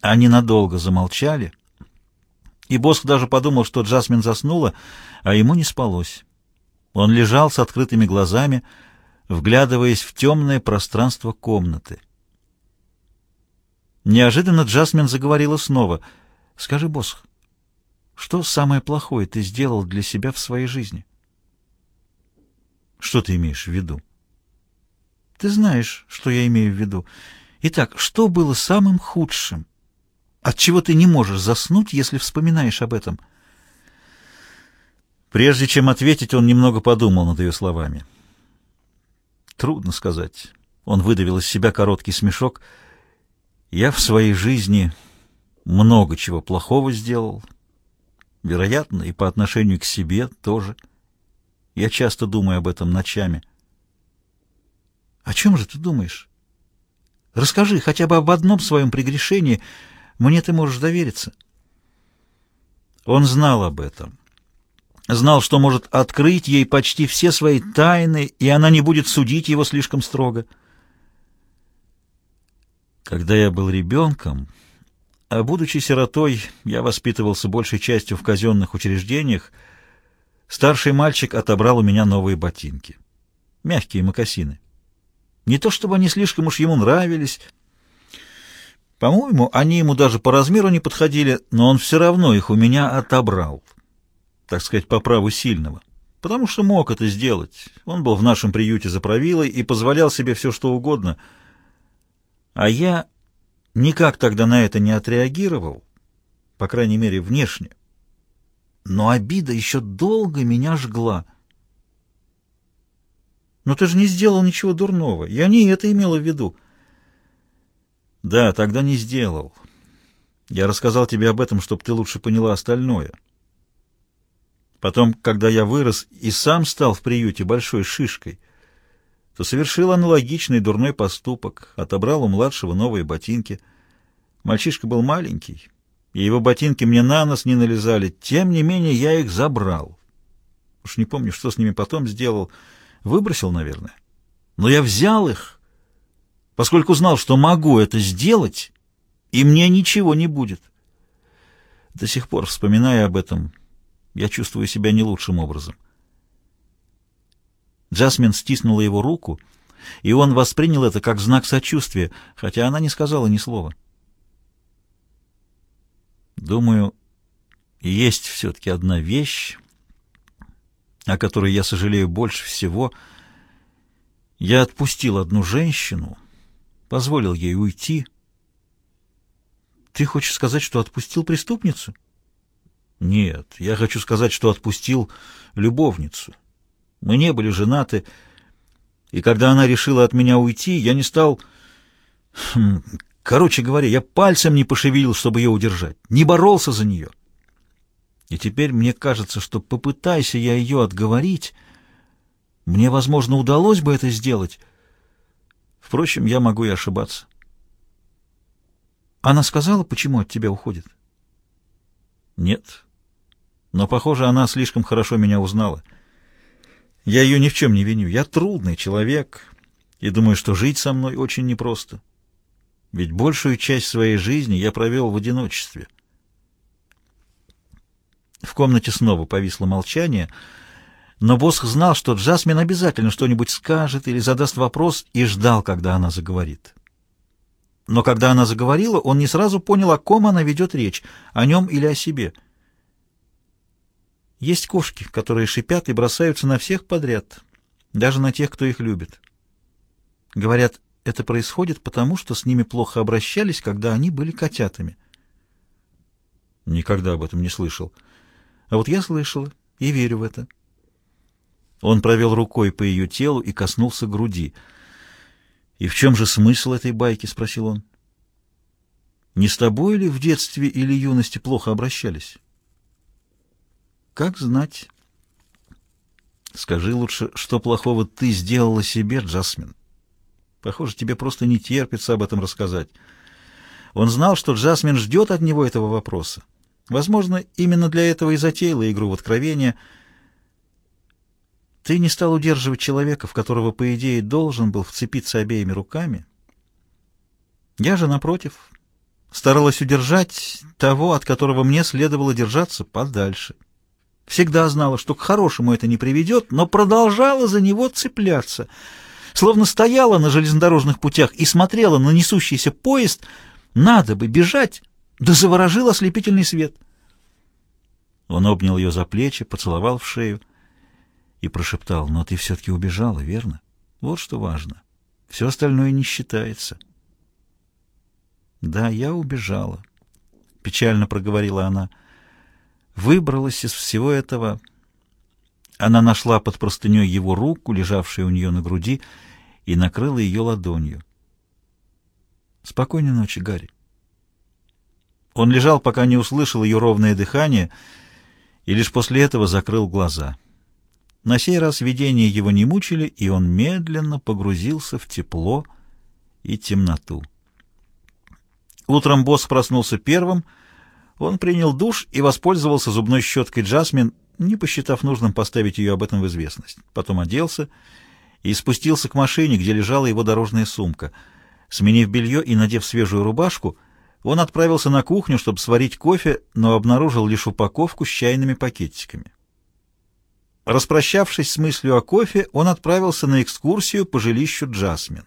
Они надолго замолчали, и Боск даже подумал, что Джасмин заснула, а ему не спалось. Он лежал с открытыми глазами, вглядываясь в темное пространство комнаты. Неожиданно Джасмин заговорила снова. «Скажи, Босх, что самое плохое ты сделал для себя в своей жизни?» «Что ты имеешь в виду?» «Ты знаешь, что я имею в виду. Итак, что было самым худшим? От чего ты не можешь заснуть, если вспоминаешь об этом?» Прежде чем ответить, он немного подумал над ее словами. Трудно сказать. Он выдавил из себя короткий смешок. Я в своей жизни много чего плохого сделал. Вероятно, и по отношению к себе тоже. Я часто думаю об этом ночами. О чем же ты думаешь? Расскажи хотя бы об одном своем прегрешении. Мне ты можешь довериться. Он знал об этом знал, что может открыть ей почти все свои тайны, и она не будет судить его слишком строго. Когда я был ребенком, а будучи сиротой, я воспитывался большей частью в казенных учреждениях, старший мальчик отобрал у меня новые ботинки. Мягкие мокасины. Не то чтобы они слишком уж ему нравились. По-моему, они ему даже по размеру не подходили, но он все равно их у меня отобрал так сказать, по праву сильного, потому что мог это сделать. Он был в нашем приюте за правилой и позволял себе все, что угодно. А я никак тогда на это не отреагировал, по крайней мере, внешне. Но обида еще долго меня жгла. Но ты же не сделал ничего дурного. Я не это имела в виду. Да, тогда не сделал. Я рассказал тебе об этом, чтобы ты лучше поняла остальное. Потом, когда я вырос и сам стал в приюте большой шишкой, то совершил аналогичный дурной поступок, отобрал у младшего новые ботинки. Мальчишка был маленький, и его ботинки мне на нос не налезали. Тем не менее, я их забрал. Уж не помню, что с ними потом сделал. Выбросил, наверное. Но я взял их, поскольку знал, что могу это сделать, и мне ничего не будет. До сих пор, вспоминая об этом, я чувствую себя не лучшим образом. Джасмин стиснула его руку, и он воспринял это как знак сочувствия, хотя она не сказала ни слова. Думаю, есть все-таки одна вещь, о которой я сожалею больше всего. Я отпустил одну женщину, позволил ей уйти. Ты хочешь сказать, что отпустил преступницу? — нет, я хочу сказать, что отпустил любовницу. Мы не были женаты, и когда она решила от меня уйти, я не стал... Хм, короче говоря, я пальцем не пошевелил, чтобы ее удержать, не боролся за нее. И теперь мне кажется, что попытайся я ее отговорить, мне, возможно, удалось бы это сделать. Впрочем, я могу и ошибаться. Она сказала, почему от тебя уходит? Нет. Но, похоже, она слишком хорошо меня узнала. Я ее ни в чем не виню. Я трудный человек, и думаю, что жить со мной очень непросто. Ведь большую часть своей жизни я провел в одиночестве. В комнате снова повисло молчание, но Босх знал, что Джасмин обязательно что-нибудь скажет или задаст вопрос, и ждал, когда она заговорит. Но когда она заговорила, он не сразу понял, о ком она ведет речь, о нем или о себе — есть кошки, которые шипят и бросаются на всех подряд, даже на тех, кто их любит. Говорят, это происходит потому, что с ними плохо обращались, когда они были котятами. Никогда об этом не слышал. А вот я слышала и верю в это. Он провел рукой по ее телу и коснулся груди. «И в чем же смысл этой байки?» — спросил он. «Не с тобой ли в детстве или юности плохо обращались?» Как знать? Скажи лучше, что плохого ты сделала себе, Джасмин. Похоже, тебе просто не терпится об этом рассказать. Он знал, что Джасмин ждет от него этого вопроса. Возможно, именно для этого и затеяла игру в откровение. Ты не стал удерживать человека, в которого, по идее, должен был вцепиться обеими руками. Я же, напротив, старалась удержать того, от которого мне следовало держаться подальше. Всегда знала, что к хорошему это не приведет, но продолжала за него цепляться, словно стояла на железнодорожных путях и смотрела на несущийся поезд. Надо бы бежать, да заворожил ослепительный свет. Он обнял ее за плечи, поцеловал в шею и прошептал, «Но ты все-таки убежала, верно? Вот что важно. Все остальное не считается». «Да, я убежала», — печально проговорила она. «Выбралась из всего этого». Она нашла под простыней его руку, лежавшую у нее на груди, и накрыла ее ладонью. «Спокойной ночи, Гарри». Он лежал, пока не услышал ее ровное дыхание, и лишь после этого закрыл глаза. На сей раз видения его не мучили, и он медленно погрузился в тепло и темноту. Утром босс проснулся первым. Он принял душ и воспользовался зубной щеткой Джасмин, не посчитав нужным поставить ее об этом в известность. Потом оделся и спустился к машине, где лежала его дорожная сумка. Сменив белье и надев свежую рубашку, он отправился на кухню, чтобы сварить кофе, но обнаружил лишь упаковку с чайными пакетиками. Распрощавшись с мыслью о кофе, он отправился на экскурсию по жилищу Джасмин.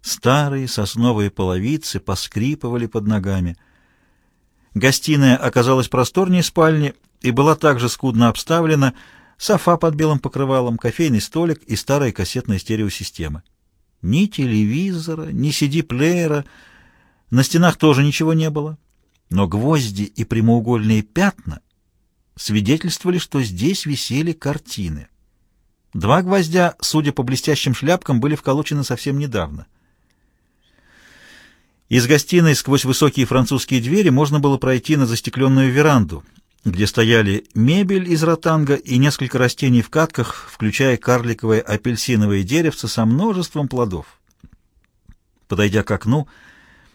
Старые сосновые половицы поскрипывали под ногами. Гостиная оказалась просторнее спальни и была также скудно обставлена, софа под белым покрывалом, кофейный столик и старая кассетная стереосистема. Ни телевизора, ни CD-плеера, на стенах тоже ничего не было, но гвозди и прямоугольные пятна свидетельствовали, что здесь висели картины. Два гвоздя, судя по блестящим шляпкам, были вколочены совсем недавно — из гостиной сквозь высокие французские двери можно было пройти на застекленную веранду, где стояли мебель из ротанга и несколько растений в катках, включая карликовое апельсиновое деревце со множеством плодов. Подойдя к окну,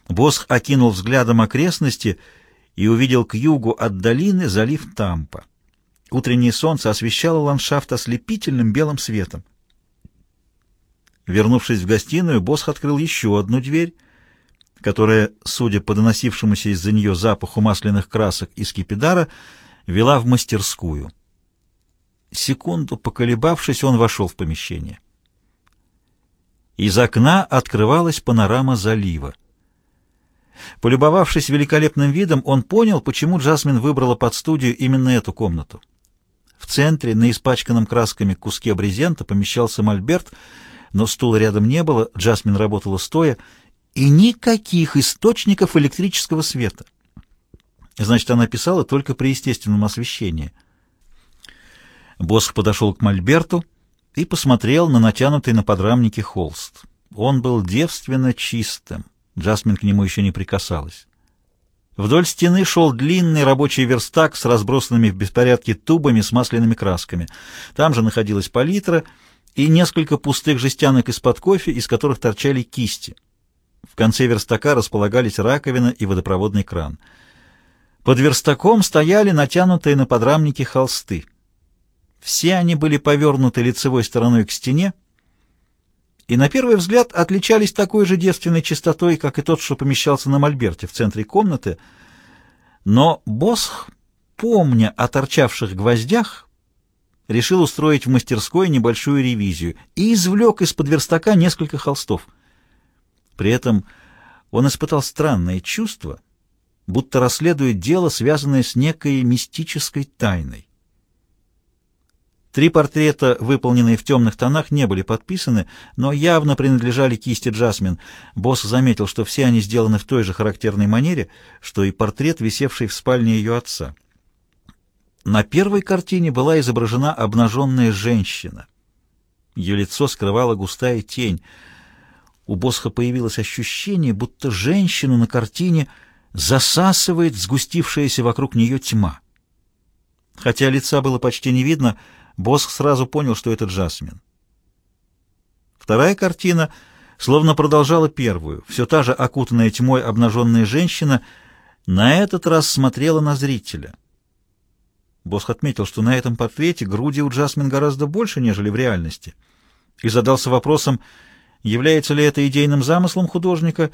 Босх окинул взглядом окрестности и увидел к югу от долины залив Тампа. Утреннее солнце освещало ландшафт ослепительным белым светом. Вернувшись в гостиную, Босх открыл еще одну дверь — которая, судя по доносившемуся из-за нее запаху масляных красок и скипидара, вела в мастерскую. Секунду поколебавшись, он вошел в помещение. Из окна открывалась панорама залива. Полюбовавшись великолепным видом, он понял, почему Джасмин выбрала под студию именно эту комнату. В центре, на испачканном красками куске брезента, помещался мольберт, но стула рядом не было, Джасмин работала стоя, и никаких источников электрического света. Значит, она писала только при естественном освещении. Босх подошел к Мольберту и посмотрел на натянутый на подрамнике холст. Он был девственно чистым. Джасмин к нему еще не прикасалась. Вдоль стены шел длинный рабочий верстак с разбросанными в беспорядке тубами с масляными красками. Там же находилась палитра и несколько пустых жестянок из-под кофе, из которых торчали кисти. В конце верстака располагались раковина и водопроводный кран. Под верстаком стояли натянутые на подрамники холсты. Все они были повернуты лицевой стороной к стене, и на первый взгляд отличались такой же девственной чистотой, как и тот, что помещался на мольберте в центре комнаты, но Босх, помня о торчавших гвоздях, решил устроить в мастерской небольшую ревизию и извлек из-под верстака несколько холстов — при этом он испытал странное чувство, будто расследует дело, связанное с некой мистической тайной. Три портрета, выполненные в темных тонах, не были подписаны, но явно принадлежали кисти Джасмин. Босс заметил, что все они сделаны в той же характерной манере, что и портрет, висевший в спальне ее отца. На первой картине была изображена обнаженная женщина. Ее лицо скрывала густая тень — у Босха появилось ощущение, будто женщину на картине засасывает сгустившаяся вокруг нее тьма. Хотя лица было почти не видно, Босх сразу понял, что это Джасмин. Вторая картина словно продолжала первую. Все та же окутанная тьмой обнаженная женщина на этот раз смотрела на зрителя. Босх отметил, что на этом портрете груди у Джасмин гораздо больше, нежели в реальности, и задался вопросом, Является ли это идейным замыслом художника,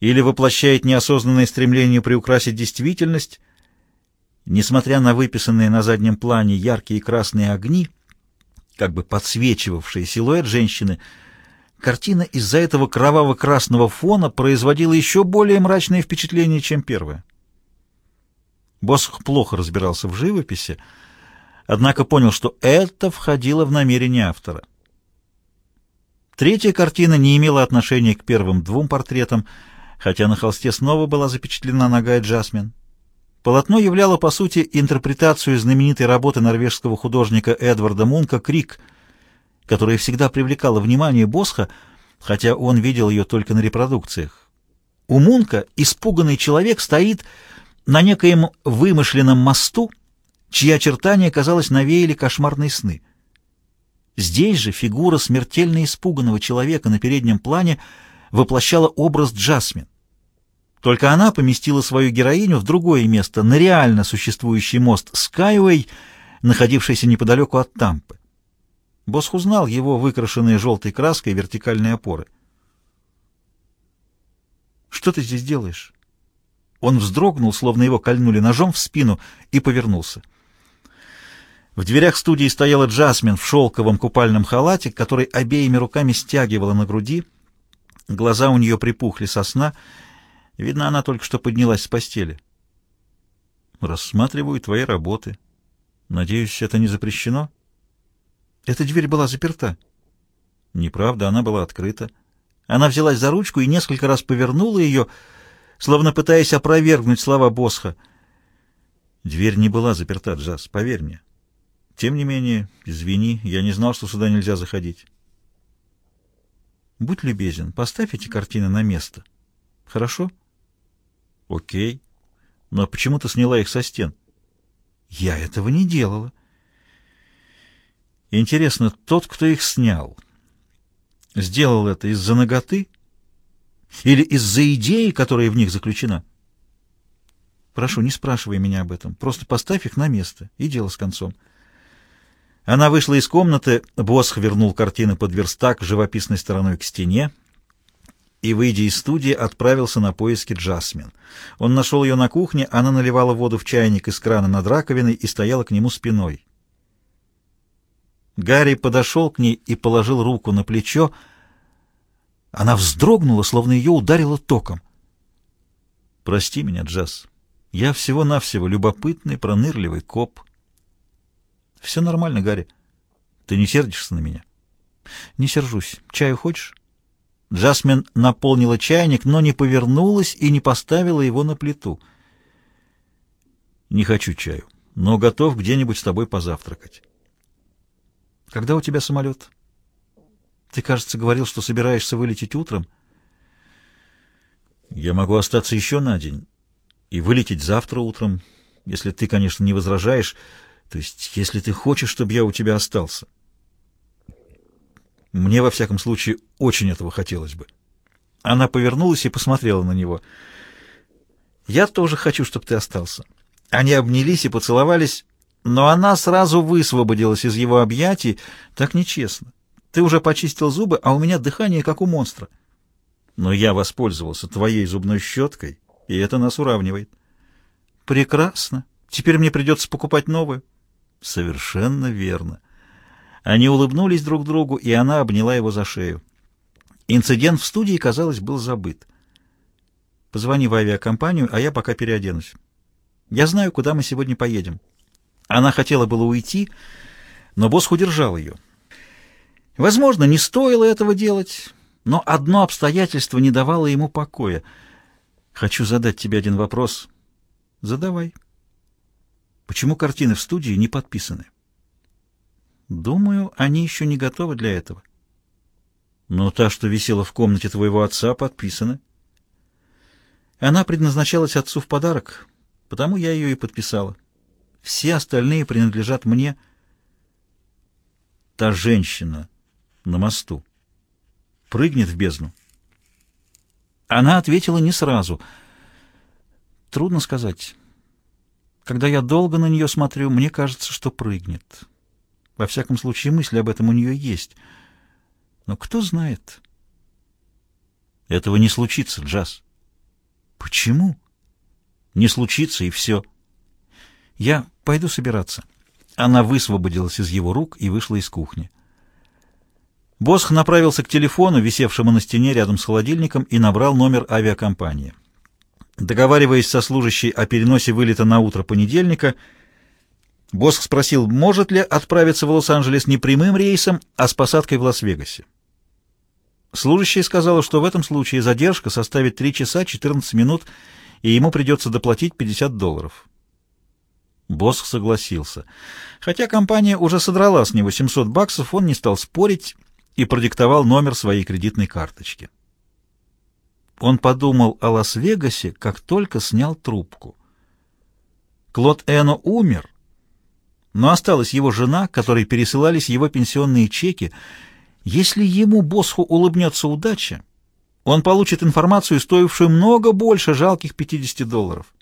или воплощает неосознанное стремление приукрасить действительность. Несмотря на выписанные на заднем плане яркие красные огни, как бы подсвечивавшие силуэт женщины, картина из-за этого кроваво-красного фона производила еще более мрачное впечатление, чем первая. Босх плохо разбирался в живописи, однако понял, что это входило в намерение автора. Третья картина не имела отношения к первым двум портретам, хотя на холсте снова была запечатлена нога Джасмин. Полотно являло, по сути, интерпретацию знаменитой работы норвежского художника Эдварда Мунка «Крик», которая всегда привлекала внимание Босха, хотя он видел ее только на репродукциях. У Мунка испуганный человек стоит на некоем вымышленном мосту, чьи очертания, казалось, навеяли кошмарные сны. Здесь же фигура смертельно испуганного человека на переднем плане воплощала образ Джасмин. Только она поместила свою героиню в другое место, на реально существующий мост Скайуэй, находившийся неподалеку от Тампы. Босх узнал его выкрашенные желтой краской вертикальные опоры. «Что ты здесь делаешь?» Он вздрогнул, словно его кольнули ножом в спину, и повернулся. В дверях студии стояла Джасмин в шелковом купальном халате, который обеими руками стягивала на груди. Глаза у нее припухли со сна. Видно, она только что поднялась с постели. «Рассматриваю твои работы. Надеюсь, это не запрещено?» «Эта дверь была заперта». «Неправда, она была открыта». Она взялась за ручку и несколько раз повернула ее, — словно пытаясь опровергнуть слова Босха. Дверь не была заперта, Джаз, поверь мне. Тем не менее, извини, я не знал, что сюда нельзя заходить. Будь любезен, поставь эти картины на место. Хорошо? Окей. Но почему ты сняла их со стен? Я этого не делала. Интересно, тот, кто их снял, сделал это из-за ноготы или из-за идеи, которая в них заключена? Прошу, не спрашивай меня об этом. Просто поставь их на место, и дело с концом. Она вышла из комнаты, Босх вернул картины под верстак живописной стороной к стене и, выйдя из студии, отправился на поиски Джасмин. Он нашел ее на кухне, она наливала воду в чайник из крана над раковиной и стояла к нему спиной. Гарри подошел к ней и положил руку на плечо, она вздрогнула, словно ее ударило током. «Прости меня, Джаз. Я всего-навсего любопытный, пронырливый коп». «Все нормально, Гарри. Ты не сердишься на меня?» «Не сержусь. Чаю хочешь?» Джасмин наполнила чайник, но не повернулась и не поставила его на плиту. «Не хочу чаю, но готов где-нибудь с тобой позавтракать». «Когда у тебя самолет?» Ты, кажется, говорил, что собираешься вылететь утром. Я могу остаться еще на день и вылететь завтра утром, если ты, конечно, не возражаешь, то есть если ты хочешь, чтобы я у тебя остался. Мне, во всяком случае, очень этого хотелось бы. Она повернулась и посмотрела на него. «Я тоже хочу, чтобы ты остался». Они обнялись и поцеловались, но она сразу высвободилась из его объятий. Так нечестно. Ты уже почистил зубы, а у меня дыхание, как у монстра. Но я воспользовался твоей зубной щеткой, и это нас уравнивает. Прекрасно. Теперь мне придется покупать новую. Совершенно верно. Они улыбнулись друг другу, и она обняла его за шею. Инцидент в студии, казалось, был забыт. Позвони в авиакомпанию, а я пока переоденусь. Я знаю, куда мы сегодня поедем. Она хотела было уйти, но босс удержал ее. Возможно, не стоило этого делать, но одно обстоятельство не давало ему покоя. Хочу задать тебе один вопрос. Задавай. Почему картины в студии не подписаны? Думаю, они еще не готовы для этого. Но та, что висела в комнате твоего отца, подписана. Она предназначалась отцу в подарок, потому я ее и подписала. Все остальные принадлежат мне. Та женщина, на мосту. Прыгнет в бездну. Она ответила не сразу. Трудно сказать. Когда я долго на нее смотрю, мне кажется, что прыгнет. Во всяком случае, мысль об этом у нее есть. Но кто знает? Этого не случится, Джаз. Почему? Не случится, и все. Я пойду собираться. Она высвободилась из его рук и вышла из кухни. Босх направился к телефону, висевшему на стене рядом с холодильником, и набрал номер авиакомпании. Договариваясь со служащей о переносе вылета на утро понедельника, Босх спросил, может ли отправиться в Лос-Анджелес не прямым рейсом, а с посадкой в Лас-Вегасе. Служащая сказала, что в этом случае задержка составит 3 часа 14 минут, и ему придется доплатить 50 долларов. Босх согласился. Хотя компания уже содрала с него 700 баксов, он не стал спорить и продиктовал номер своей кредитной карточки. Он подумал о Лас-Вегасе, как только снял трубку. Клод Эно умер, но осталась его жена, которой пересылались его пенсионные чеки. Если ему, Босху, улыбнется удача, он получит информацию, стоившую много больше жалких 50 долларов.